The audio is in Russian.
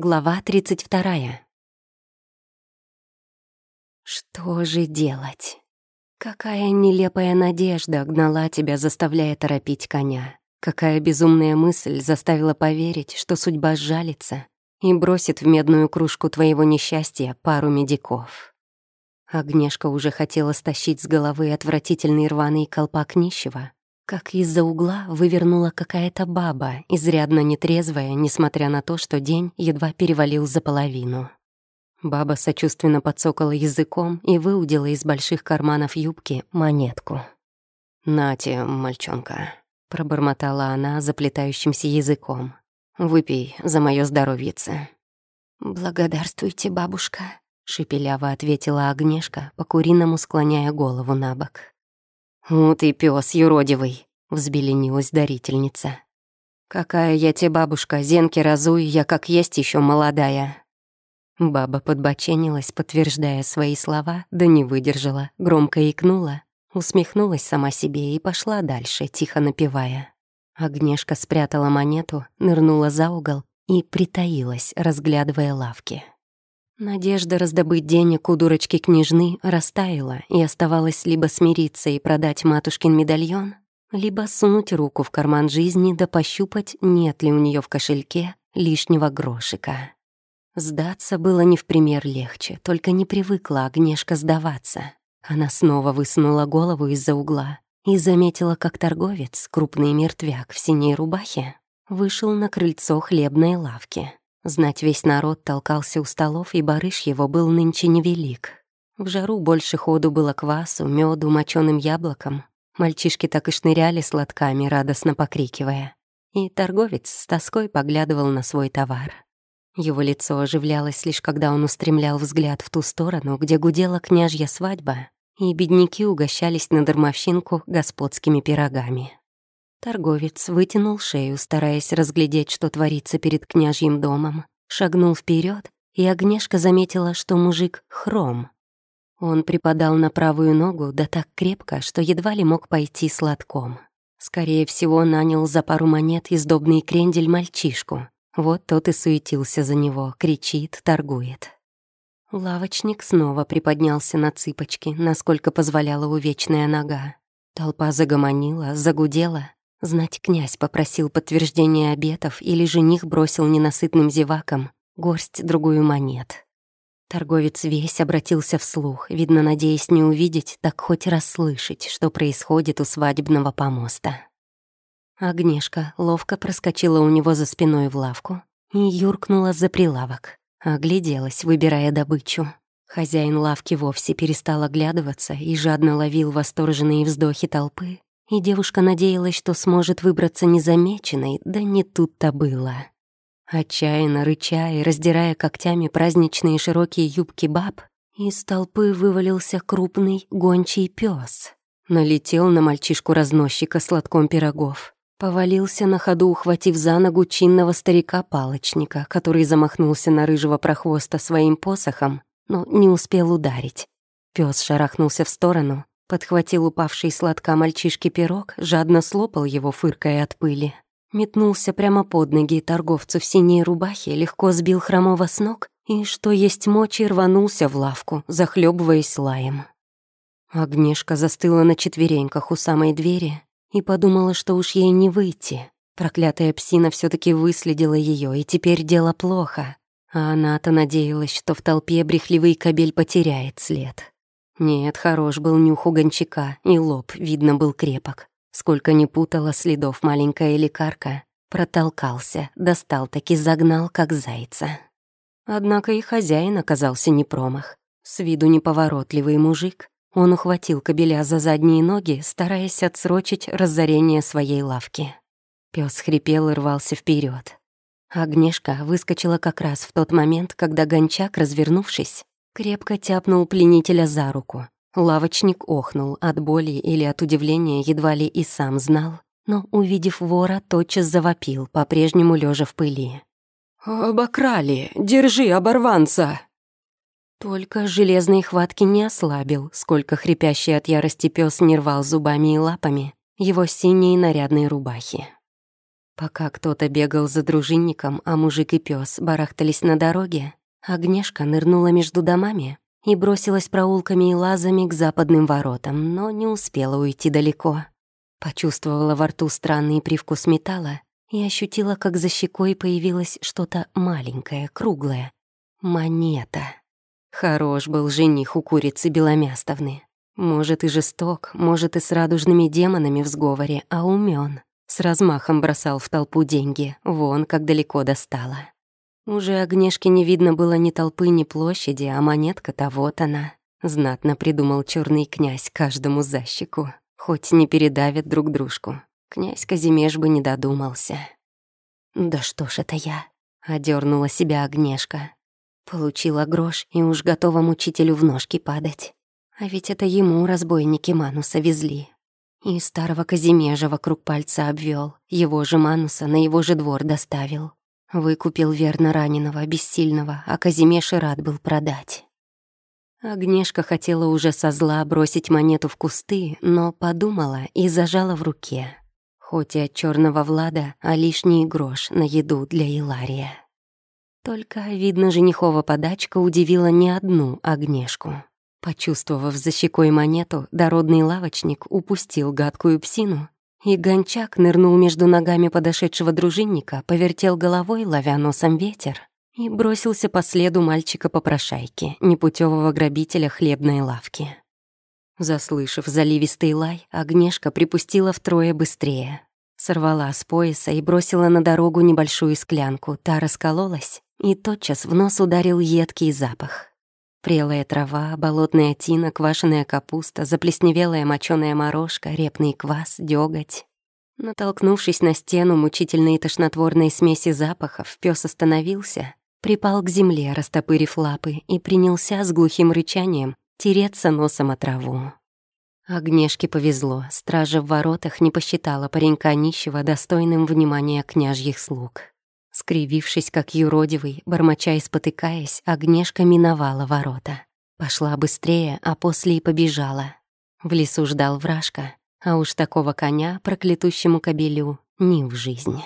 Глава 32. Что же делать? Какая нелепая надежда гнала тебя, заставляя торопить коня. Какая безумная мысль заставила поверить, что судьба сжалится и бросит в медную кружку твоего несчастья пару медиков. Агнешка уже хотела стащить с головы отвратительный рваный колпак нищего, как из-за угла вывернула какая-то баба, изрядно нетрезвая, несмотря на то, что день едва перевалил за половину. Баба сочувственно подсокала языком и выудила из больших карманов юбки монетку. «Нате, мальчонка», — пробормотала она заплетающимся языком. «Выпей за моё здоровьице». «Благодарствуйте, бабушка», — шепеляво ответила Агнешка, по-куриному склоняя голову на бок. «У ты пёс юродивый», — взбеленилась дарительница. «Какая я тебе бабушка, зенки разуй, я как есть еще молодая». Баба подбоченилась, подтверждая свои слова, да не выдержала, громко икнула, усмехнулась сама себе и пошла дальше, тихо напевая. Огнешка спрятала монету, нырнула за угол и притаилась, разглядывая лавки. Надежда раздобыть денег у дурочки-княжны растаяла, и оставалось либо смириться и продать матушкин медальон, либо сунуть руку в карман жизни да пощупать, нет ли у нее в кошельке лишнего грошика. Сдаться было не в пример легче, только не привыкла Агнешка сдаваться. Она снова высунула голову из-за угла и заметила, как торговец, крупный мертвяк в синей рубахе, вышел на крыльцо хлебной лавки. Знать весь народ толкался у столов, и барыш его был нынче невелик. В жару больше ходу было квасу, меду, моченым яблоком. Мальчишки так и шныряли сладками, радостно покрикивая. И торговец с тоской поглядывал на свой товар. Его лицо оживлялось лишь когда он устремлял взгляд в ту сторону, где гудела княжья свадьба, и бедняки угощались на дармовщинку господскими пирогами. Торговец вытянул шею, стараясь разглядеть, что творится перед княжьим домом, шагнул вперед, и Агнешка заметила, что мужик хром. Он припадал на правую ногу, да так крепко, что едва ли мог пойти сладком. Скорее всего, нанял за пару монет издобный крендель мальчишку. Вот тот и суетился за него, кричит, торгует. Лавочник снова приподнялся на цыпочки, насколько позволяла увечная нога. Толпа загомонила, загудела, Знать князь попросил подтверждения обетов или жених бросил ненасытным зевакам горсть другую монет. Торговец весь обратился вслух, видно, надеясь не увидеть, так хоть расслышать, что происходит у свадебного помоста. Агнешка ловко проскочила у него за спиной в лавку и юркнула за прилавок. Огляделась, выбирая добычу. Хозяин лавки вовсе перестал оглядываться и жадно ловил восторженные вздохи толпы, и девушка надеялась, что сможет выбраться незамеченной, да не тут-то было. Отчаянно рыча и раздирая когтями праздничные широкие юбки баб, из толпы вывалился крупный гончий пес. Налетел на мальчишку-разносчика с лотком пирогов. Повалился на ходу, ухватив за ногу чинного старика-палочника, который замахнулся на рыжего прохвоста своим посохом, но не успел ударить. Пес шарахнулся в сторону, Подхватил упавший сладко мальчишки пирог, жадно слопал его, фыркая от пыли. Метнулся прямо под ноги торговцу в синей рубахе, легко сбил хромого с ног и, что есть мочи, рванулся в лавку, захлебываясь лаем. Огнешка застыла на четвереньках у самой двери и подумала, что уж ей не выйти. Проклятая псина все таки выследила ее, и теперь дело плохо. А она-то надеялась, что в толпе брехливый кобель потеряет след. Нет, хорош был нюх у гончака, и лоб, видно, был крепок. Сколько не путала следов маленькая лекарка, протолкался, достал-таки загнал, как зайца. Однако и хозяин оказался не промах. С виду неповоротливый мужик, он ухватил кобеля за задние ноги, стараясь отсрочить разорение своей лавки. Пёс хрипел и рвался вперед. Агнешка выскочила как раз в тот момент, когда гончак, развернувшись, Крепко тяпнул пленителя за руку. Лавочник охнул от боли или от удивления, едва ли и сам знал, но, увидев вора, тотчас завопил, по-прежнему лежа в пыли. «Обокрали! Держи, оборванца!» Только железной хватки не ослабил, сколько хрипящий от ярости пес не рвал зубами и лапами его синей нарядной рубахи. Пока кто-то бегал за дружинником, а мужик и пес барахтались на дороге, Агнешка нырнула между домами и бросилась проулками и лазами к западным воротам, но не успела уйти далеко. Почувствовала во рту странный привкус металла и ощутила, как за щекой появилось что-то маленькое, круглое. Монета. Хорош был жених у курицы Беломястовны. Может, и жесток, может, и с радужными демонами в сговоре, а умен. С размахом бросал в толпу деньги, вон как далеко достала. Уже огнешки не видно было ни толпы, ни площади, а монетка-то вот она. Знатно придумал черный князь каждому защику. Хоть не передавят друг дружку. Князь Казимеш бы не додумался. «Да что ж это я?» — одернула себя огнешка. Получила грош и уж готова мучителю в ножки падать. А ведь это ему разбойники Мануса везли. И старого Казимежа вокруг пальца обвел, его же Мануса на его же двор доставил. Выкупил верно раненого, бессильного, а Казимеш и рад был продать. Агнешка хотела уже со зла бросить монету в кусты, но подумала и зажала в руке. Хоть и от черного Влада, а лишний грош на еду для Илария. Только, видно, женихова подачка удивила не одну Агнешку. Почувствовав за щекой монету, дородный лавочник упустил гадкую псину и гончак нырнул между ногами подошедшего дружинника, повертел головой, ловя носом ветер, и бросился по следу мальчика-попрошайки, непутевого грабителя хлебной лавки. Заслышав заливистый лай, Агнешка припустила втрое быстрее. Сорвала с пояса и бросила на дорогу небольшую склянку, та раскололась, и тотчас в нос ударил едкий запах. Прелая трава, болотная тина, квашеная капуста, заплесневелая мочёная морожка, репный квас, дёготь. Натолкнувшись на стену мучительной тошнотворной смеси запахов, пес остановился, припал к земле, растопырив лапы, и принялся с глухим рычанием тереться носом о траву. Огнешке повезло, стража в воротах не посчитала паренька нищего достойным внимания княжьих слуг. Скривившись, как юродивый, бормоча и спотыкаясь, Огнешка миновала ворота. Пошла быстрее, а после и побежала. В лесу ждал вражка, а уж такого коня проклятущему кобелю ни в жизни.